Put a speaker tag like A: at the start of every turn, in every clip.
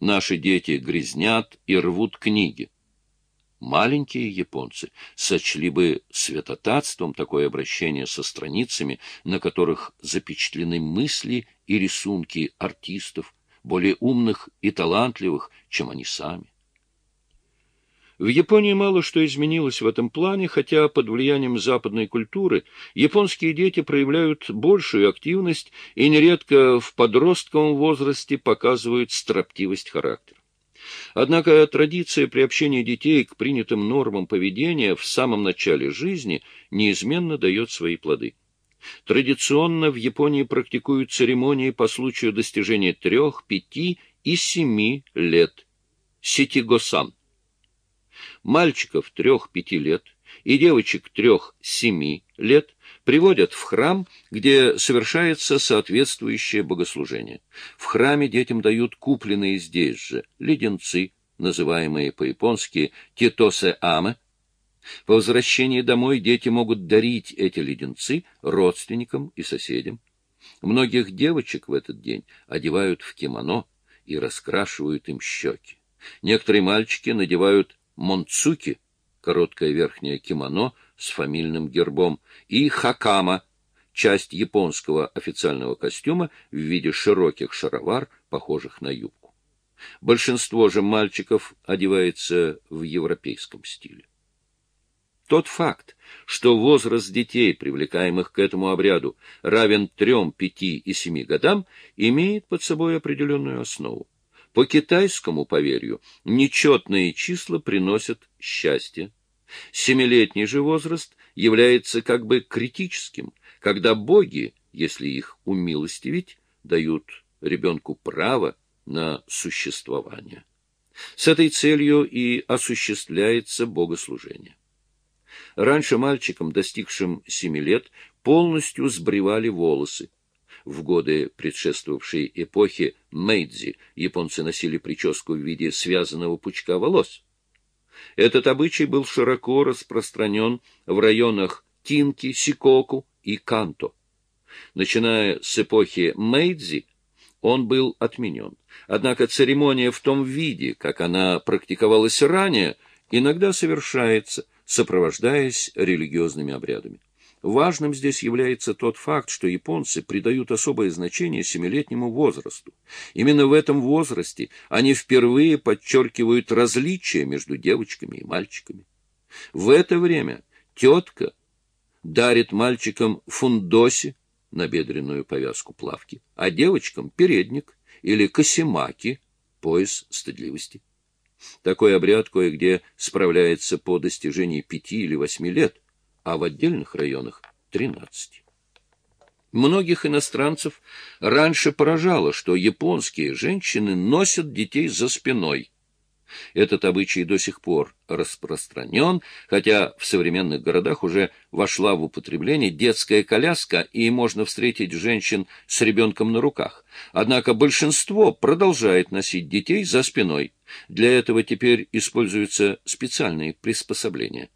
A: Наши дети грязнят и рвут книги. Маленькие японцы сочли бы святотатством такое обращение со страницами, на которых запечатлены мысли и рисунки артистов, более умных и талантливых, чем они сами. В Японии мало что изменилось в этом плане, хотя под влиянием западной культуры японские дети проявляют большую активность и нередко в подростковом возрасте показывают строптивость характера. Однако традиция приобщения детей к принятым нормам поведения в самом начале жизни неизменно дает свои плоды. Традиционно в Японии практикуют церемонии по случаю достижения трех, пяти и семи лет – ситигосан мальчиков трех-пяти лет и девочек трех-семи лет приводят в храм, где совершается соответствующее богослужение. В храме детям дают купленные здесь же леденцы, называемые по-японски «титосе-аме». По возвращении домой дети могут дарить эти леденцы родственникам и соседям. Многих девочек в этот день одевают в кимоно и раскрашивают им щеки. Некоторые мальчики надевают монцуки, короткое верхнее кимоно с фамильным гербом, и хакама, часть японского официального костюма в виде широких шаровар, похожих на юбку. Большинство же мальчиков одевается в европейском стиле. Тот факт, что возраст детей, привлекаемых к этому обряду, равен трем, пяти и семи годам, имеет под собой определенную основу. По китайскому поверью нечетные числа приносят счастье. Семилетний же возраст является как бы критическим, когда боги, если их умилостивить, дают ребенку право на существование. С этой целью и осуществляется богослужение. Раньше мальчикам, достигшим семи лет, полностью сбривали волосы, в годы предшествовавшей эпохи Мэйдзи японцы носили прическу в виде связанного пучка волос. Этот обычай был широко распространен в районах Тинки, Сикоку и Канто. Начиная с эпохи Мэйдзи, он был отменен. Однако церемония в том виде, как она практиковалась ранее, иногда совершается, сопровождаясь религиозными обрядами. Важным здесь является тот факт, что японцы придают особое значение семилетнему возрасту. Именно в этом возрасте они впервые подчеркивают различия между девочками и мальчиками. В это время тетка дарит мальчикам фундоси, набедренную повязку плавки, а девочкам передник или косимаки, пояс стыдливости. Такой обряд кое-где справляется по достижении пяти или восьми лет – а в отдельных районах — 13. Многих иностранцев раньше поражало, что японские женщины носят детей за спиной. Этот обычай до сих пор распространен, хотя в современных городах уже вошла в употребление детская коляска, и можно встретить женщин с ребенком на руках. Однако большинство продолжает носить детей за спиной. Для этого теперь используются специальные приспособления.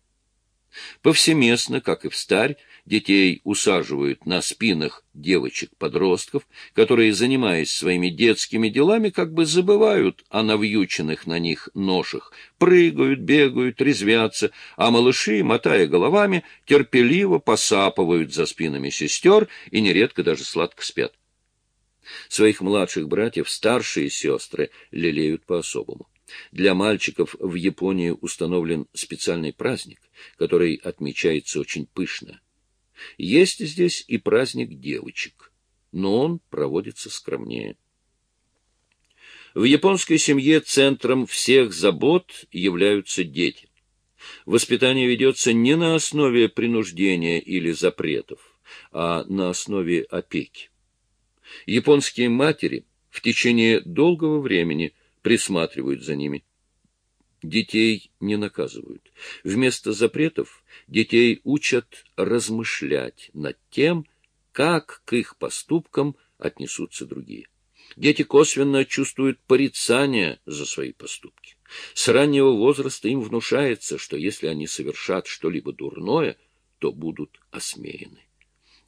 A: Повсеместно, как и в старь, детей усаживают на спинах девочек-подростков, которые, занимаясь своими детскими делами, как бы забывают о навьюченных на них ношах, прыгают, бегают, резвятся, а малыши, мотая головами, терпеливо посапывают за спинами сестер и нередко даже сладко спят. Своих младших братьев старшие сестры лелеют по-особому. Для мальчиков в Японии установлен специальный праздник, который отмечается очень пышно. Есть здесь и праздник девочек, но он проводится скромнее. В японской семье центром всех забот являются дети. Воспитание ведется не на основе принуждения или запретов, а на основе опеки. Японские матери в течение долгого времени – присматривают за ними. Детей не наказывают. Вместо запретов детей учат размышлять над тем, как к их поступкам отнесутся другие. Дети косвенно чувствуют порицание за свои поступки. С раннего возраста им внушается, что если они совершат что-либо дурное, то будут осмеяны.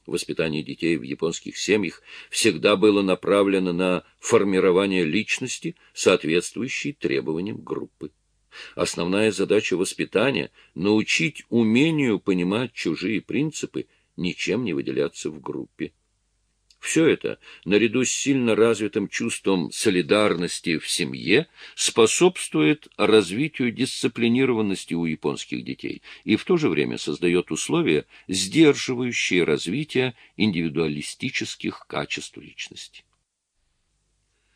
A: Воспитание детей в японских семьях всегда было направлено на формирование личности, соответствующей требованиям группы. Основная задача воспитания – научить умению понимать чужие принципы, ничем не выделяться в группе. Все это, наряду с сильно развитым чувством солидарности в семье, способствует развитию дисциплинированности у японских детей и в то же время создает условия, сдерживающие развитие индивидуалистических качеств личности.